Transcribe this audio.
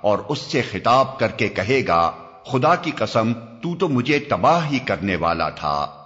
اور اس سے خطاب کر کے کہے گا، خدا کی قسم، تو تو مجھے تباہ ہی کرنے والا تھا۔